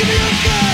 Give me your gun!